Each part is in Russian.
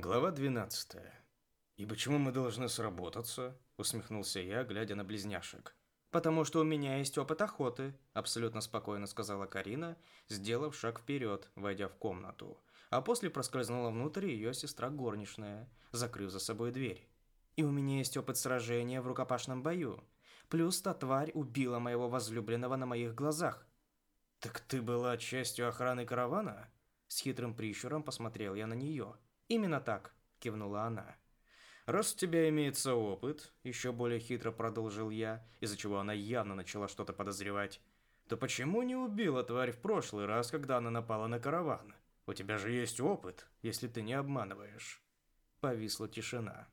Глава 12. «И почему мы должны сработаться?» – усмехнулся я, глядя на близняшек. «Потому что у меня есть опыт охоты», – абсолютно спокойно сказала Карина, сделав шаг вперед, войдя в комнату. А после проскользнула внутрь ее сестра горничная, закрыв за собой дверь. «И у меня есть опыт сражения в рукопашном бою. Плюс та тварь убила моего возлюбленного на моих глазах». «Так ты была частью охраны каравана?» С хитрым прищуром посмотрел я на нее – «Именно так», – кивнула она. «Раз у тебя имеется опыт», – еще более хитро продолжил я, из-за чего она явно начала что-то подозревать, то почему не убила тварь в прошлый раз, когда она напала на караван? У тебя же есть опыт, если ты не обманываешь. Повисла тишина.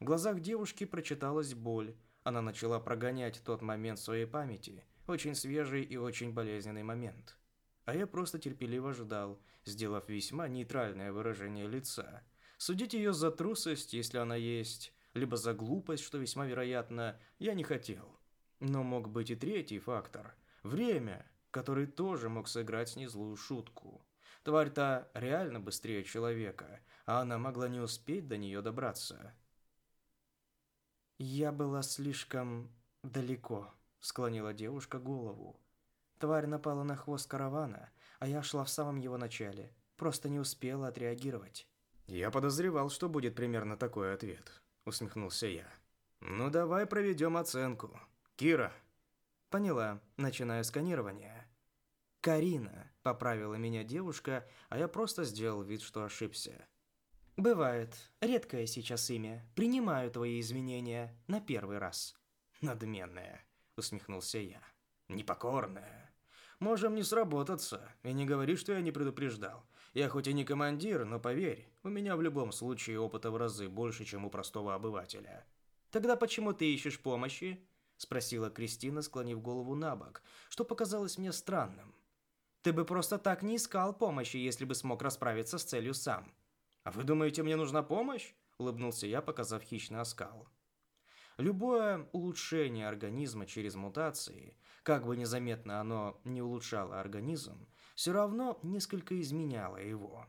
В глазах девушки прочиталась боль. Она начала прогонять тот момент в своей памяти, очень свежий и очень болезненный момент. А я просто терпеливо ждал, сделав весьма нейтральное выражение лица. Судить ее за трусость, если она есть, либо за глупость, что весьма вероятно, я не хотел. Но мог быть и третий фактор – время, который тоже мог сыграть с ней злую шутку. Тварь-то реально быстрее человека, а она могла не успеть до нее добраться. «Я была слишком далеко», – склонила девушка голову. Тварь напала на хвост каравана, а я шла в самом его начале. Просто не успела отреагировать. «Я подозревал, что будет примерно такой ответ», – усмехнулся я. «Ну давай проведем оценку. Кира». «Поняла. Начинаю сканирование». «Карина», – поправила меня девушка, а я просто сделал вид, что ошибся. «Бывает. Редкое сейчас имя. Принимаю твои извинения. На первый раз». «Надменная», – усмехнулся я. «Непокорная». Можем не сработаться. И не говори, что я не предупреждал. Я хоть и не командир, но поверь, у меня в любом случае опыта в разы больше, чем у простого обывателя. Тогда почему ты ищешь помощи? спросила Кристина, склонив голову на бок, что показалось мне странным. Ты бы просто так не искал помощи, если бы смог расправиться с целью сам. А вы думаете, мне нужна помощь? улыбнулся я, показав хищный оскал. Любое улучшение организма через мутации как бы незаметно оно не улучшало организм, все равно несколько изменяло его.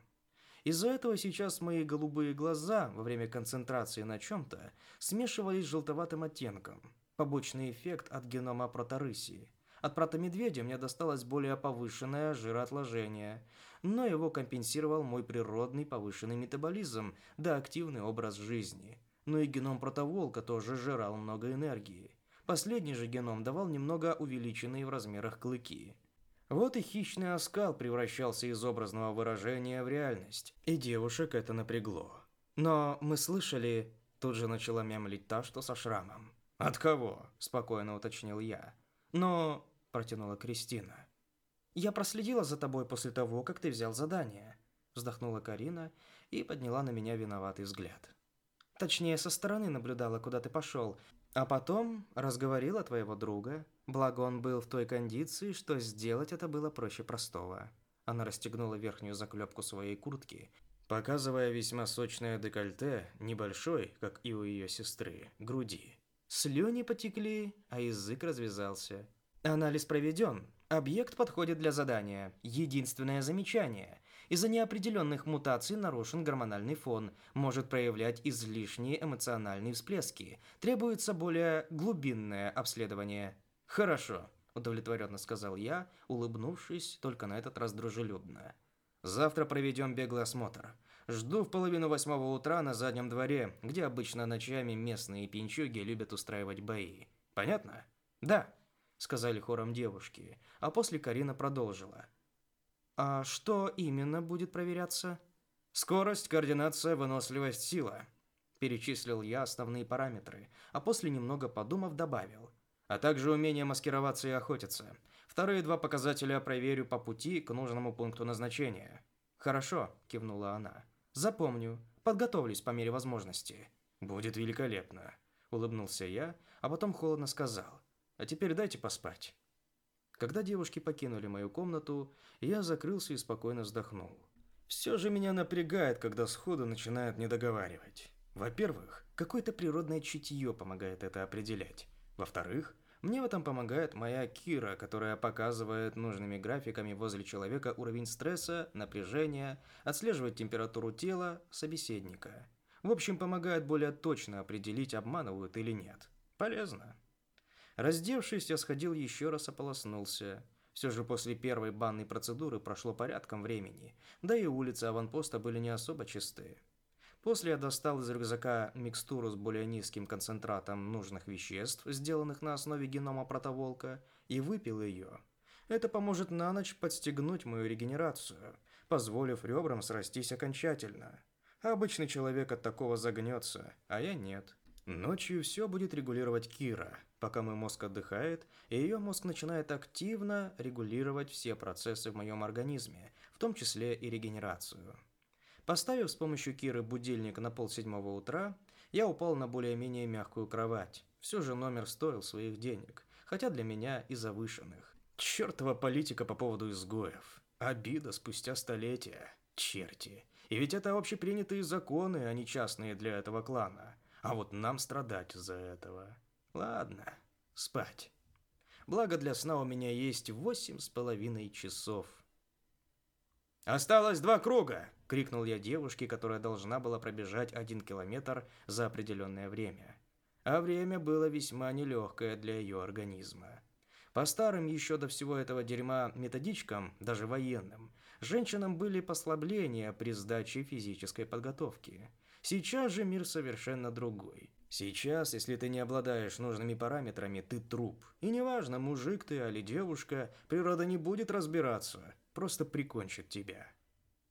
Из-за этого сейчас мои голубые глаза во время концентрации на чем-то смешивались с желтоватым оттенком. Побочный эффект от генома проторысии. От протомедведя мне досталось более повышенное жироотложение, но его компенсировал мой природный повышенный метаболизм да активный образ жизни. Но и геном протоволка тоже жрал много энергии. Последний же геном давал немного увеличенные в размерах клыки. Вот и хищный оскал превращался из образного выражения в реальность, и девушек это напрягло. Но мы слышали, тут же начала мямлить та, что со шрамом. «От кого?» – спокойно уточнил я. «Но...» – протянула Кристина. «Я проследила за тобой после того, как ты взял задание», – вздохнула Карина и подняла на меня виноватый взгляд. «Точнее, со стороны наблюдала, куда ты пошел, а потом разговорила твоего друга, благо он был в той кондиции, что сделать это было проще простого. Она расстегнула верхнюю заклепку своей куртки, показывая весьма сочное декольте, небольшой, как и у ее сестры, груди. Слюни потекли, а язык развязался. Анализ проведен. Объект подходит для задания. Единственное замечание. Из-за неопределенных мутаций нарушен гормональный фон, может проявлять излишние эмоциональные всплески. Требуется более глубинное обследование. Хорошо, удовлетворенно сказал я, улыбнувшись, только на этот раз дружелюбно. Завтра проведем беглый осмотр. Жду в половину восьмого утра на заднем дворе, где обычно ночами местные пинчуги любят устраивать бои. Понятно? Да, сказали хором девушки, а после Карина продолжила. А что именно будет проверяться? Скорость, координация, выносливость, сила. Перечислил я основные параметры, а после немного подумав добавил. А также умение маскироваться и охотиться. Вторые два показателя проверю по пути к нужному пункту назначения. Хорошо, кивнула она. Запомню. Подготовлюсь по мере возможности. Будет великолепно, улыбнулся я, а потом холодно сказал: "А теперь дайте поспать". Когда девушки покинули мою комнату, я закрылся и спокойно вздохнул. Все же меня напрягает, когда сходу начинают недоговаривать. Во-первых, какое-то природное чутье помогает это определять. Во-вторых, Мне в этом помогает моя Кира, которая показывает нужными графиками возле человека уровень стресса, напряжения, отслеживает температуру тела собеседника. В общем, помогает более точно определить, обманывают или нет. Полезно. Раздевшись, я сходил еще раз ополоснулся. Все же после первой банной процедуры прошло порядком времени, да и улицы аванпоста были не особо чистые. После я достал из рюкзака микстуру с более низким концентратом нужных веществ, сделанных на основе генома протоволка, и выпил ее. Это поможет на ночь подстегнуть мою регенерацию, позволив ребрам срастись окончательно. Обычный человек от такого загнется, а я нет. Ночью все будет регулировать Кира, пока мой мозг отдыхает, и ее мозг начинает активно регулировать все процессы в моем организме, в том числе и регенерацию. Поставив с помощью Киры будильник на полседьмого утра, я упал на более-менее мягкую кровать. Все же номер стоил своих денег, хотя для меня и завышенных. Чертова политика по поводу изгоев. Обида спустя столетия. Черти. И ведь это общепринятые законы, а не частные для этого клана. А вот нам страдать за этого. Ладно, спать. Благо для сна у меня есть восемь с половиной часов. «Осталось два круга!» — крикнул я девушке, которая должна была пробежать один километр за определенное время. А время было весьма нелегкое для ее организма. По старым еще до всего этого дерьма методичкам, даже военным, женщинам были послабления при сдаче физической подготовки – Сейчас же мир совершенно другой. Сейчас, если ты не обладаешь нужными параметрами, ты труп. И неважно, мужик ты или девушка, природа не будет разбираться, просто прикончит тебя.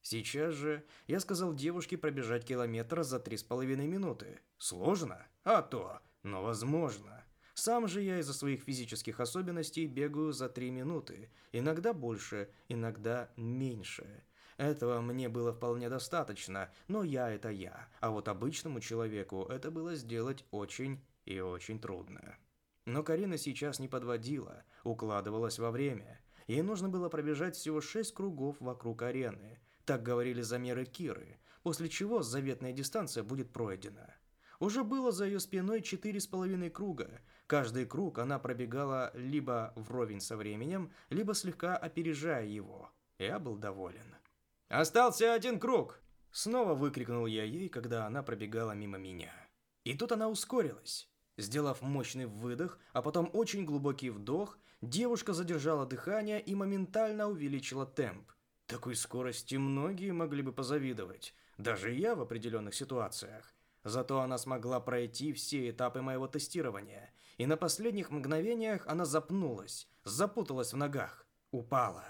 Сейчас же я сказал девушке пробежать километр за три с половиной минуты. Сложно? А то, но возможно. Сам же я из-за своих физических особенностей бегаю за три минуты. Иногда больше, иногда меньше. Этого мне было вполне достаточно, но я это я, а вот обычному человеку это было сделать очень и очень трудно. Но Карина сейчас не подводила, укладывалась во время. Ей нужно было пробежать всего шесть кругов вокруг арены. Так говорили замеры Киры, после чего заветная дистанция будет пройдена. Уже было за ее спиной четыре с половиной круга. Каждый круг она пробегала либо вровень со временем, либо слегка опережая его. Я был доволен. «Остался один круг!» Снова выкрикнул я ей, когда она пробегала мимо меня. И тут она ускорилась. Сделав мощный выдох, а потом очень глубокий вдох, девушка задержала дыхание и моментально увеличила темп. Такой скорости многие могли бы позавидовать, даже я в определенных ситуациях. Зато она смогла пройти все этапы моего тестирования, и на последних мгновениях она запнулась, запуталась в ногах, упала.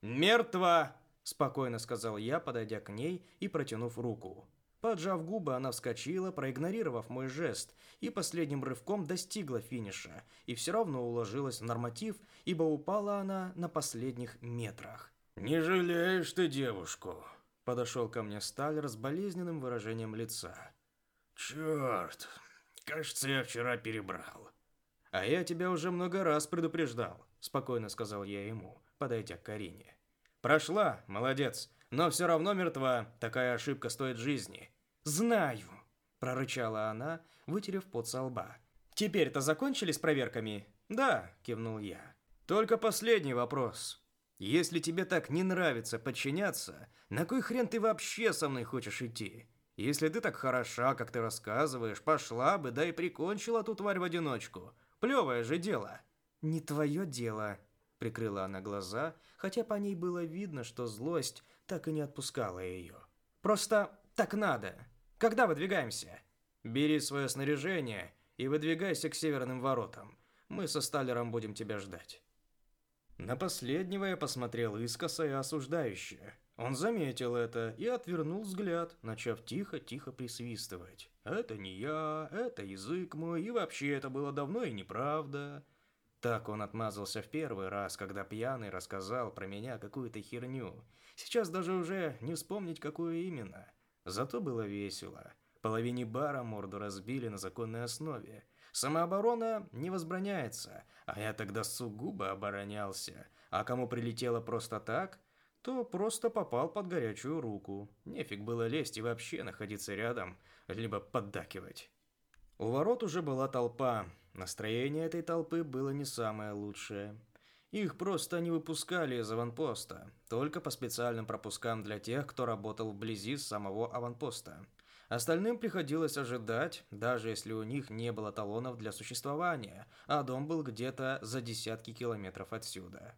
«Мертва!» Спокойно сказал я, подойдя к ней и протянув руку. Поджав губы, она вскочила, проигнорировав мой жест, и последним рывком достигла финиша, и все равно уложилась в норматив, ибо упала она на последних метрах. «Не жалеешь ты девушку?» Подошел ко мне Сталер с болезненным выражением лица. «Черт, кажется, я вчера перебрал». «А я тебя уже много раз предупреждал», спокойно сказал я ему, подойдя к Карине. Прошла, молодец, но все равно мертва. Такая ошибка стоит жизни. Знаю, прорычала она, вытерев пот со лба. Теперь-то закончили с проверками? Да, кивнул я. Только последний вопрос. Если тебе так не нравится подчиняться, на кой хрен ты вообще со мной хочешь идти? Если ты так хороша, как ты рассказываешь, пошла бы, да и прикончила ту тварь в одиночку. Плевое же дело. Не твое дело, Прикрыла она глаза, хотя по ней было видно, что злость так и не отпускала ее. «Просто так надо. Когда выдвигаемся?» «Бери свое снаряжение и выдвигайся к северным воротам. Мы со Сталером будем тебя ждать». На последнего я посмотрел искоса и осуждающе. Он заметил это и отвернул взгляд, начав тихо-тихо присвистывать. «Это не я, это язык мой, и вообще это было давно и неправда». Так он отмазался в первый раз, когда пьяный рассказал про меня какую-то херню. Сейчас даже уже не вспомнить, какую именно. Зато было весело. Половине бара морду разбили на законной основе. Самооборона не возбраняется, а я тогда сугубо оборонялся. А кому прилетело просто так, то просто попал под горячую руку. Нефиг было лезть и вообще находиться рядом, либо поддакивать. У ворот уже была толпа. Настроение этой толпы было не самое лучшее. Их просто не выпускали из аванпоста, только по специальным пропускам для тех, кто работал вблизи самого аванпоста. Остальным приходилось ожидать, даже если у них не было талонов для существования, а дом был где-то за десятки километров отсюда.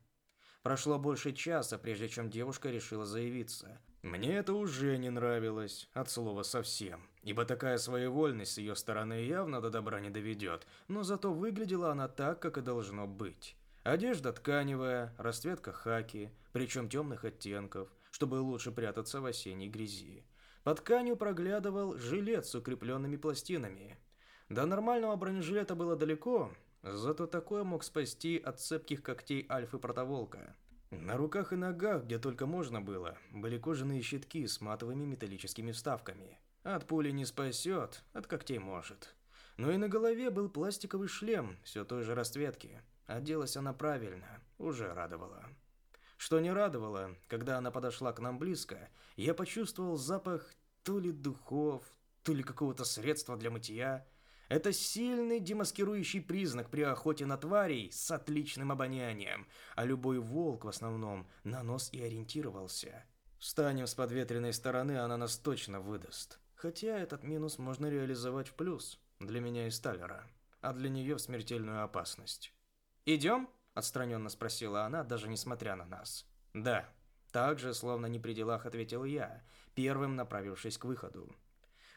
Прошло больше часа, прежде чем девушка решила заявиться. Мне это уже не нравилось, от слова совсем, ибо такая своевольность с ее стороны явно до добра не доведет, но зато выглядела она так, как и должно быть. Одежда тканевая, расцветка хаки, причем темных оттенков, чтобы лучше прятаться в осенней грязи. Под тканью проглядывал жилет с укрепленными пластинами. До нормального бронежилета было далеко, зато такое мог спасти от цепких когтей альфы-протоволка. На руках и ногах, где только можно было, были кожаные щитки с матовыми металлическими вставками. От пули не спасет, от когтей может. Но и на голове был пластиковый шлем все той же расцветки – Оделась она правильно, уже радовала. Что не радовало, когда она подошла к нам близко, я почувствовал запах то ли духов, то ли какого-то средства для мытья. Это сильный демаскирующий признак при охоте на тварей с отличным обонянием, а любой волк в основном на нос и ориентировался. Встанем с подветренной стороны, она нас точно выдаст. Хотя этот минус можно реализовать в плюс, для меня и Сталлера, а для нее в смертельную опасность. «Идем?» – отстраненно спросила она, даже несмотря на нас. «Да». Так же, словно не при делах, ответил я, первым направившись к выходу.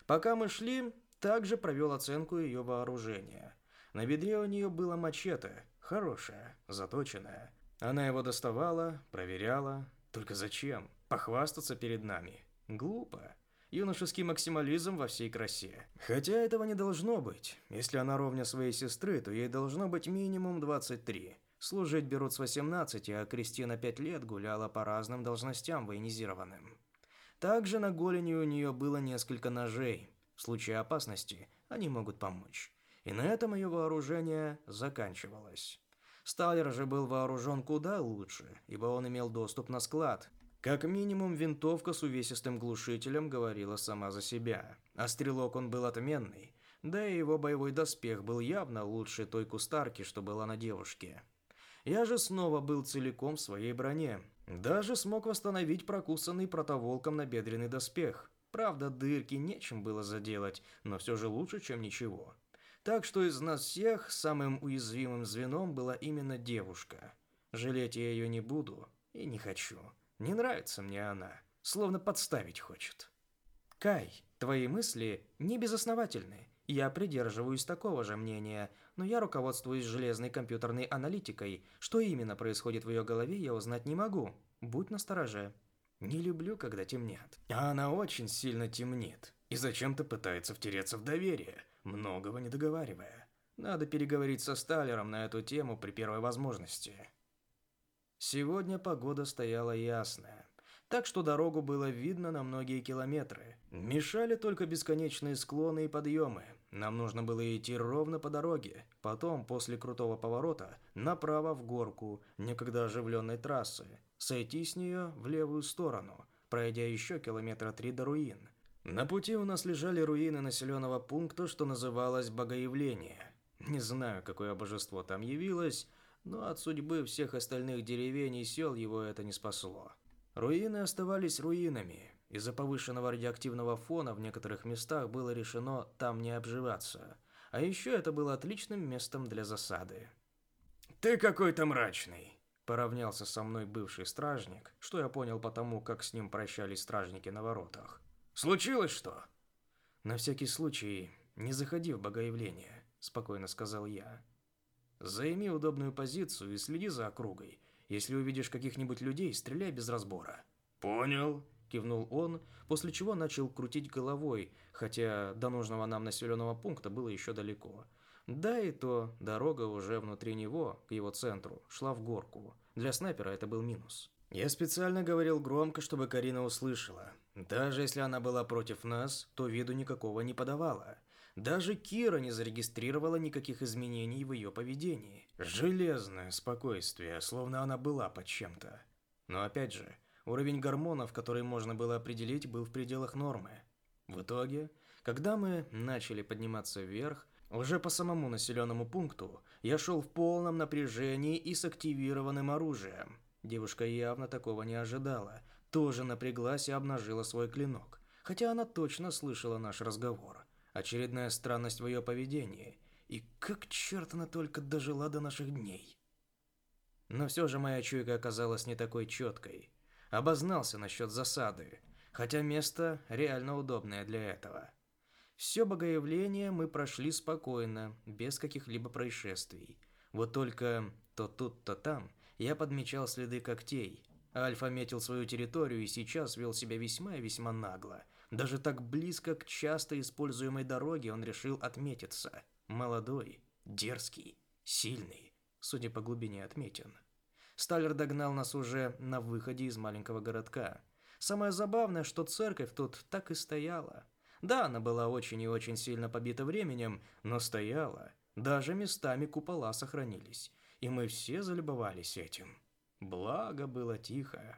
Пока мы шли, также провел оценку ее вооружения. На бедре у нее было мачете, хорошее, заточенное. Она его доставала, проверяла. Только зачем? Похвастаться перед нами? Глупо. Юношеский максимализм во всей красе. Хотя этого не должно быть. Если она ровня своей сестры, то ей должно быть минимум 23. Служить берут с 18, а Кристина 5 лет гуляла по разным должностям военизированным. Также на голени у нее было несколько ножей. В случае опасности они могут помочь. И на этом ее вооружение заканчивалось. Сталер же был вооружен куда лучше, ибо он имел доступ на склад, как минимум, винтовка с увесистым глушителем говорила сама за себя. А стрелок он был отменный. Да и его боевой доспех был явно лучше той кустарки, что была на девушке. Я же снова был целиком в своей броне. Даже смог восстановить прокусанный протоволком набедренный доспех. Правда, дырки нечем было заделать, но все же лучше, чем ничего. Так что из нас всех самым уязвимым звеном была именно девушка. Жалеть я ее не буду и не хочу. Не нравится мне она, словно подставить хочет. Кай, твои мысли не безосновательны. Я придерживаюсь такого же мнения, но я руководствуюсь железной компьютерной аналитикой. Что именно происходит в ее голове, я узнать не могу. Будь настороже. Не люблю, когда темнят. А она очень сильно темнит. И зачем-то пытается втереться в доверие, многого не договаривая. Надо переговорить со Сталером на эту тему при первой возможности. Сегодня погода стояла ясная, так что дорогу было видно на многие километры. Мешали только бесконечные склоны и подъемы. Нам нужно было идти ровно по дороге, потом, после крутого поворота, направо в горку, некогда оживленной трассы, сойти с нее в левую сторону, пройдя еще километра три до руин. На пути у нас лежали руины населенного пункта, что называлось Богоявление. Не знаю, какое божество там явилось, но от судьбы всех остальных деревень и сел его это не спасло. Руины оставались руинами. Из-за повышенного радиоактивного фона в некоторых местах было решено там не обживаться. А еще это было отличным местом для засады. «Ты какой-то мрачный», – поравнялся со мной бывший стражник, что я понял потому, как с ним прощались стражники на воротах. «Случилось что?» «На всякий случай, не заходи в богоявление», – спокойно сказал я. Займи удобную позицию и следи за округой. Если увидишь каких-нибудь людей, стреляй без разбора. Понял, кивнул он, после чего начал крутить головой, хотя до нужного нам населенного пункта было еще далеко. Да и то, дорога уже внутри него, к его центру, шла в горку. Для снайпера это был минус. Я специально говорил громко, чтобы Карина услышала. Даже если она была против нас, то виду никакого не подавала. Даже Кира не зарегистрировала никаких изменений в ее поведении. Железное спокойствие, словно она была под чем-то. Но опять же, уровень гормонов, который можно было определить, был в пределах нормы. В итоге, Когда мы начали подниматься вверх, уже по самому населенному пункту, я шел в полном напряжении и с активированным оружием. Девушка явно такого не ожидала, тоже напряглась и обнажила свой клинок, хотя она точно слышала наш разговор. Очередная странность в ее поведении. И как черт она только дожила до наших дней. Но все же моя чуйка оказалась не такой четкой. Обознался насчет засады, хотя место реально удобное для этого. Все богоявление мы прошли спокойно, без каких-либо происшествий. Вот только то тут, то там я подмечал следы когтей. Альфа метил свою территорию и сейчас вел себя весьма и весьма нагло. Даже так близко к часто используемой дороге он решил отметиться. Молодой, дерзкий, сильный, судя по глубине отметин. Сталлер догнал нас уже на выходе из маленького городка. Самое забавное, что церковь тут так и стояла. Да, она была очень и очень сильно побита временем, но стояла. Даже местами купола сохранились, и мы все залюбовались этим. Благо было тихо.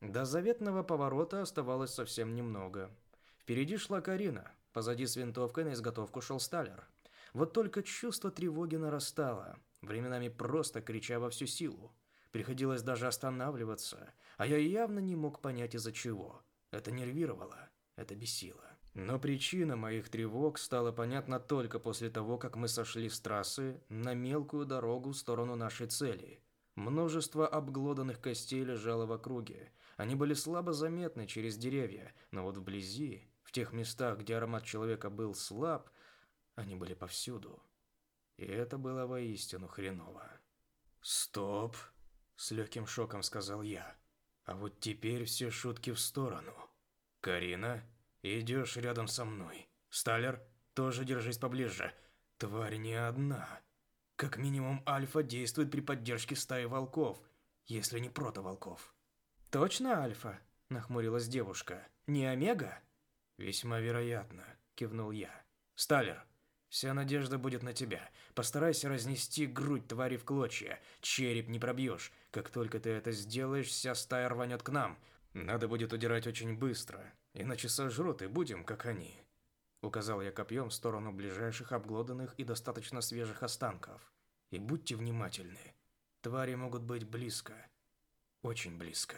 До заветного поворота оставалось совсем немного. Впереди шла Карина, позади с винтовкой на изготовку шел Сталлер. Вот только чувство тревоги нарастало временами просто крича во всю силу. Приходилось даже останавливаться, а я явно не мог понять из-за чего. Это нервировало, это бесило. Но причина моих тревог стала понятна только после того, как мы сошли с трассы на мелкую дорогу в сторону нашей цели. Множество обглоданных костей лежало в округе. Они были слабо заметны через деревья, но вот вблизи, в тех местах, где аромат человека был слаб, они были повсюду. И это было воистину хреново. «Стоп!» – с легким шоком сказал я. «А вот теперь все шутки в сторону. Карина, идешь рядом со мной. Сталер, тоже держись поближе. Тварь не одна. Как минимум Альфа действует при поддержке стаи волков, если не протоволков». «Точно Альфа?» – нахмурилась девушка. «Не Омега?» «Весьма вероятно», – кивнул я. «Сталер, Вся надежда будет на тебя. Постарайся разнести грудь твари в клочья. Череп не пробьешь. Как только ты это сделаешь, вся стая рванет к нам. Надо будет удирать очень быстро, иначе сожрут и будем, как они. Указал я копьем в сторону ближайших обглоданных и достаточно свежих останков. И будьте внимательны. Твари могут быть близко. Очень близко.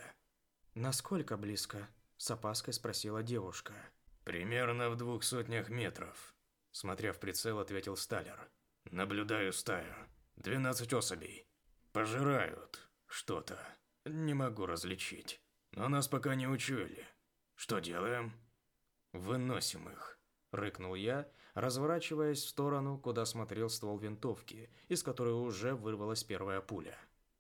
Насколько близко? С опаской спросила девушка. Примерно в двух сотнях метров. Смотря в прицел, ответил Сталлер. Наблюдаю стаю. Двенадцать особей. Пожирают что-то. Не могу различить. Но нас пока не учуяли. Что делаем? Выносим их. Рыкнул я, разворачиваясь в сторону, куда смотрел ствол винтовки, из которой уже вырвалась первая пуля.